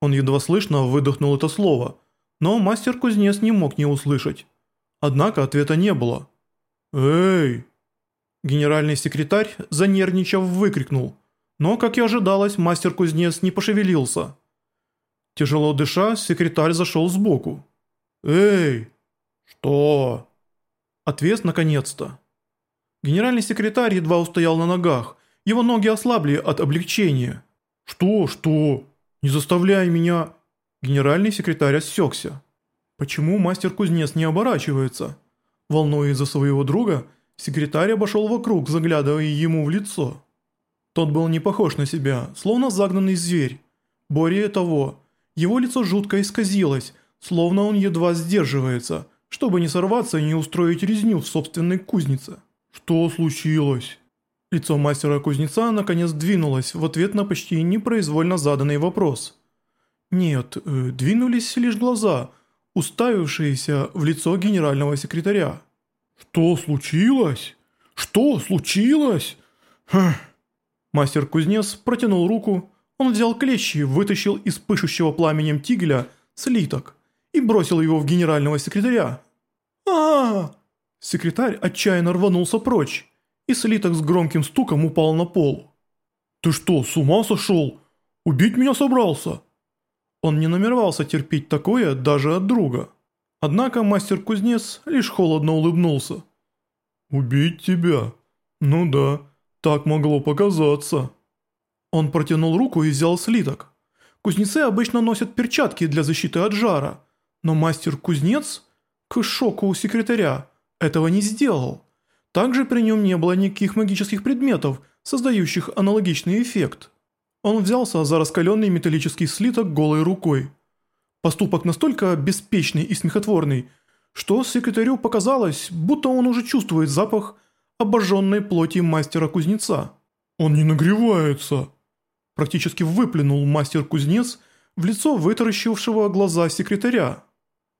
Он едва слышно выдохнул это слово, но мастер-кузнец не мог не услышать. Однако ответа не было. «Эй!» Генеральный секретарь, занервничав, выкрикнул. Но, как и ожидалось, мастер-кузнец не пошевелился. Тяжело дыша, секретарь зашел сбоку. «Эй!» «Что?» Ответ наконец-то. Генеральный секретарь едва устоял на ногах. Его ноги ослабли от облегчения. «Что? Что? Не заставляй меня...» Генеральный секретарь осекся. Почему мастер-кузнец не оборачивается? Волнуясь за своего друга, секретарь обошел вокруг, заглядывая ему в лицо. Тот был не похож на себя, словно загнанный зверь. Более того, его лицо жутко исказилось, словно он едва сдерживается, чтобы не сорваться и не устроить резню в собственной кузнице. «Что случилось?» Лицо мастера-кузнеца наконец двинулось в ответ на почти непроизвольно заданный вопрос. Нет, э, двинулись лишь глаза, уставившиеся в лицо генерального секретаря. «Что случилось? Что случилось?» Мастер-кузнец протянул руку, он взял клещи, вытащил из пышущего пламенем тигеля слиток и бросил его в генерального секретаря. а, -а, -а Секретарь отчаянно рванулся прочь и слиток с громким стуком упал на пол. «Ты что, с ума сошел? Убить меня собрался?» Он не намеревался терпеть такое даже от друга. Однако мастер-кузнец лишь холодно улыбнулся. «Убить тебя? Ну да, так могло показаться». Он протянул руку и взял слиток. Кузнецы обычно носят перчатки для защиты от жара, но мастер-кузнец, к шоку секретаря, этого не сделал. Также при нем не было никаких магических предметов, создающих аналогичный эффект. Он взялся за раскаленный металлический слиток голой рукой. Поступок настолько беспечный и смехотворный, что секретарю показалось, будто он уже чувствует запах обожженной плоти мастера-кузнеца. «Он не нагревается!» Практически выплюнул мастер-кузнец в лицо вытаращившего глаза секретаря.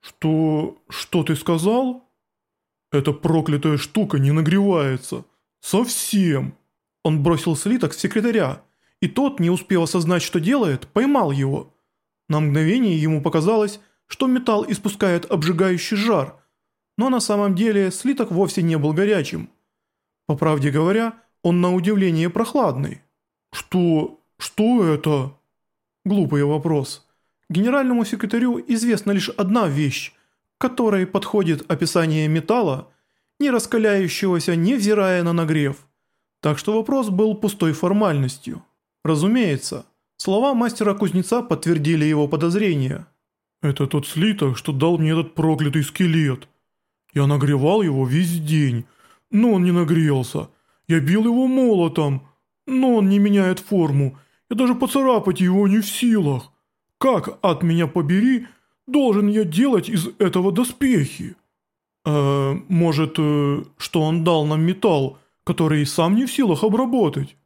«Что... что ты сказал?» «Эта проклятая штука не нагревается. Совсем!» Он бросил слиток секретаря, и тот, не успев осознать, что делает, поймал его. На мгновение ему показалось, что металл испускает обжигающий жар, но на самом деле слиток вовсе не был горячим. По правде говоря, он на удивление прохладный. «Что... что это?» Глупый вопрос. Генеральному секретарю известна лишь одна вещь, которой подходит описание металла, не раскаляющегося, невзирая на нагрев. Так что вопрос был пустой формальностью. Разумеется, слова мастера-кузнеца подтвердили его подозрения. «Это тот слиток, что дал мне этот проклятый скелет. Я нагревал его весь день, но он не нагрелся. Я бил его молотом, но он не меняет форму. Я даже поцарапать его не в силах. Как, от меня побери, должен я делать из этого доспехи? Э, может, э, что он дал нам металл, который сам не в силах обработать?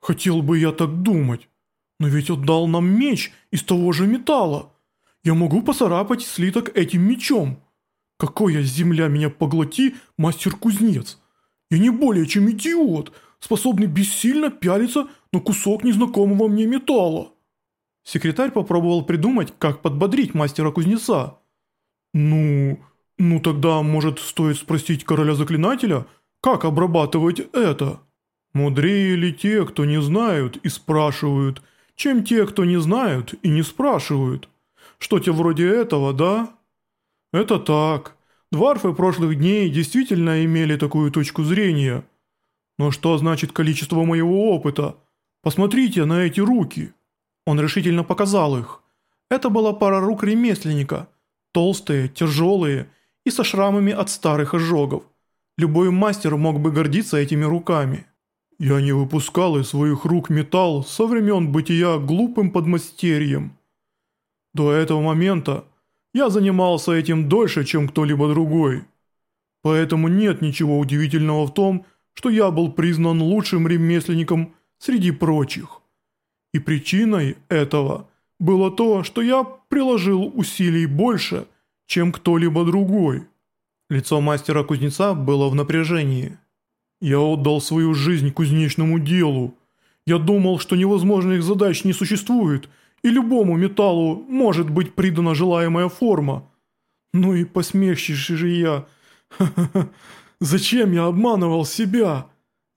Хотел бы я так думать. Но ведь отдал нам меч из того же металла. Я могу поцарапать слиток этим мечом. Какая земля меня поглоти, мастер-кузнец. Я не более чем идиот, способный бессильно пялиться на кусок незнакомого мне металла. Секретарь попробовал придумать, как подбодрить мастера-кузнеца. «Ну, ну тогда, может, стоит спросить короля-заклинателя, как обрабатывать это?» «Мудрее ли те, кто не знают и спрашивают, чем те, кто не знают и не спрашивают? Что-то вроде этого, да?» «Это так. Дварфы прошлых дней действительно имели такую точку зрения. Но что значит количество моего опыта? Посмотрите на эти руки». Он решительно показал их. Это была пара рук ремесленника, толстые, тяжелые и со шрамами от старых ожогов. Любой мастер мог бы гордиться этими руками. «Я не выпускал из своих рук металл со времен бытия глупым подмастерьем. До этого момента я занимался этим дольше, чем кто-либо другой. Поэтому нет ничего удивительного в том, что я был признан лучшим ремесленником среди прочих. И причиной этого было то, что я приложил усилий больше, чем кто-либо другой. Лицо мастера-кузнеца было в напряжении. Я отдал свою жизнь кузнечному делу. Я думал, что невозможных задач не существует, и любому металлу может быть придана желаемая форма. Ну и посмешище же я. Зачем я обманывал себя?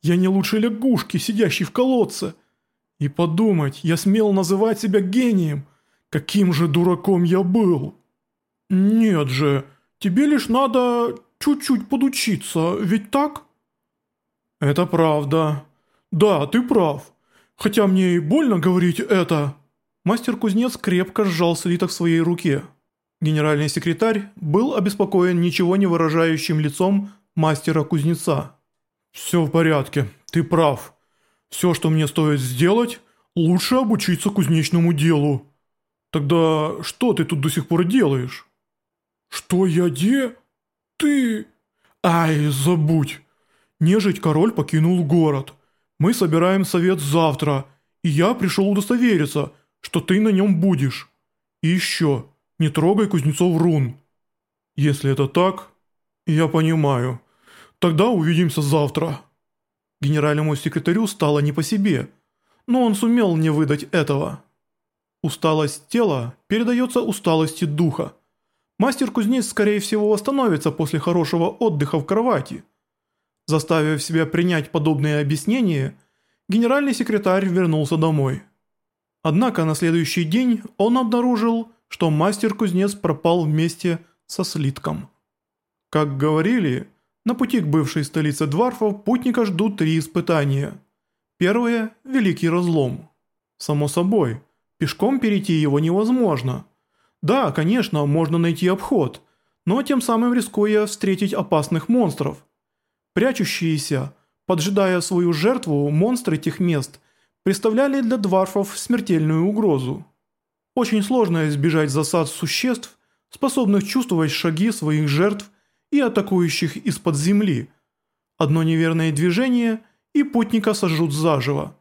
Я не лучше лягушки, сидящей в колодце. И подумать, я смел называть себя гением. Каким же дураком я был. Нет же, тебе лишь надо чуть-чуть подучиться, ведь так? Это правда. Да, ты прав. Хотя мне и больно говорить это. Мастер-кузнец крепко сжал свиток в своей руке. Генеральный секретарь был обеспокоен ничего не выражающим лицом мастера-кузнеца. «Все в порядке, ты прав. Все, что мне стоит сделать, лучше обучиться кузнечному делу. Тогда что ты тут до сих пор делаешь? Что я де? Ты... Ай, забудь. Нежить король покинул город. Мы собираем совет завтра, и я пришел удостовериться, что ты на нем будешь. И еще, не трогай кузнецов рун. Если это так, я понимаю. Тогда увидимся завтра. Генеральному секретарю стало не по себе, но он сумел не выдать этого. Усталость тела передается усталости духа. Мастер-кузнец, скорее всего, восстановится после хорошего отдыха в кровати. Заставив себя принять подобные объяснения, генеральный секретарь вернулся домой. Однако на следующий день он обнаружил, что мастер-кузнец пропал вместе со слитком. Как говорили, на пути к бывшей столице Дварфов путника ждут три испытания. Первое – Великий Разлом. Само собой, пешком перейти его невозможно. Да, конечно, можно найти обход, но тем самым рискуя встретить опасных монстров. Прячущиеся, поджидая свою жертву, монстры тех мест представляли для Дварфов смертельную угрозу. Очень сложно избежать засад существ, способных чувствовать шаги своих жертв и атакующих из-под земли. Одно неверное движение и путника сожрут заживо.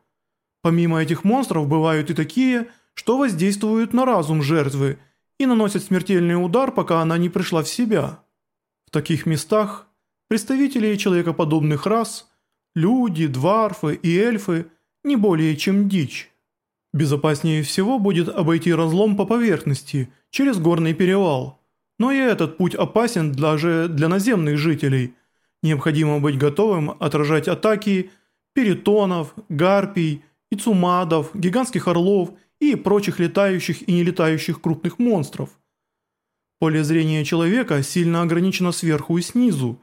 Помимо этих монстров бывают и такие, что воздействуют на разум жертвы и наносят смертельный удар, пока она не пришла в себя. В таких местах представители человекоподобных рас, люди, дварфы и эльфы не более чем дичь. Безопаснее всего будет обойти разлом по поверхности, через горный перевал – но и этот путь опасен даже для наземных жителей. Необходимо быть готовым отражать атаки перитонов, гарпий, ицумадов, гигантских орлов и прочих летающих и нелетающих крупных монстров. Поле зрения человека сильно ограничено сверху и снизу,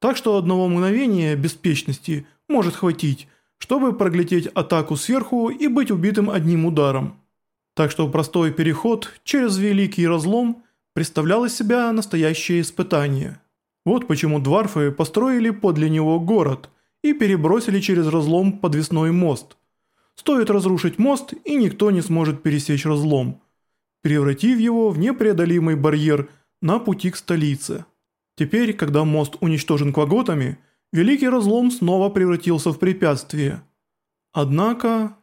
так что одного мгновения беспечности может хватить, чтобы проглядеть атаку сверху и быть убитым одним ударом. Так что простой переход через великий разлом – представлял из себя настоящее испытание. Вот почему дварфы построили подле него город и перебросили через разлом подвесной мост. Стоит разрушить мост, и никто не сможет пересечь разлом, превратив его в непреодолимый барьер на пути к столице. Теперь, когда мост уничтожен кваготами, Великий Разлом снова превратился в препятствие. Однако,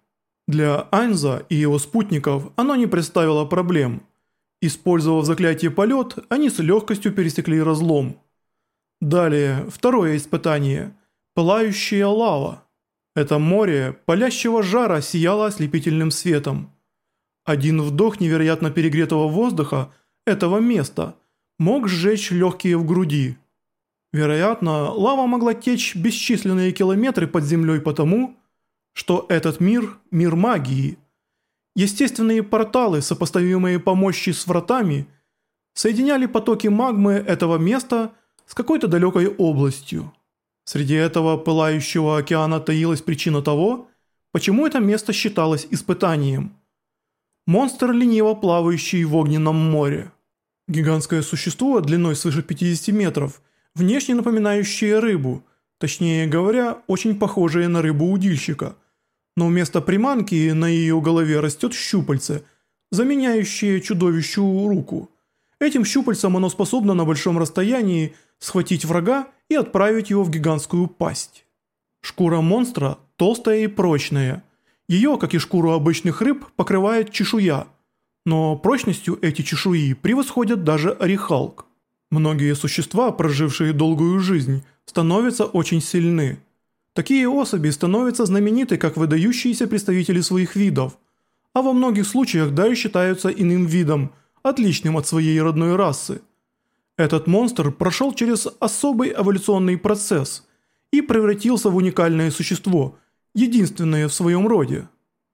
для Айнза и его спутников оно не представило проблем – Использовав заклятие полет, они с легкостью пересекли разлом. Далее, второе испытание – пылающая лава. Это море палящего жара сияло ослепительным светом. Один вдох невероятно перегретого воздуха этого места мог сжечь легкие в груди. Вероятно, лава могла течь бесчисленные километры под землей потому, что этот мир – мир магии – Естественные порталы, сопоставимые по мощи с вратами, соединяли потоки магмы этого места с какой-то далекой областью. Среди этого пылающего океана таилась причина того, почему это место считалось испытанием. Монстр, лениво плавающий в огненном море. Гигантское существо длиной свыше 50 метров, внешне напоминающее рыбу, точнее говоря, очень похожее на рыбу-удильщика – но вместо приманки на ее голове растет щупальце, заменяющее чудовищу руку. Этим щупальцем оно способно на большом расстоянии схватить врага и отправить его в гигантскую пасть. Шкура монстра толстая и прочная. Ее, как и шкуру обычных рыб, покрывает чешуя. Но прочностью эти чешуи превосходят даже орехалк. Многие существа, прожившие долгую жизнь, становятся очень сильны. Такие особи становятся знамениты как выдающиеся представители своих видов, а во многих случаях даже считаются иным видом, отличным от своей родной расы. Этот монстр прошел через особый эволюционный процесс и превратился в уникальное существо, единственное в своем роде.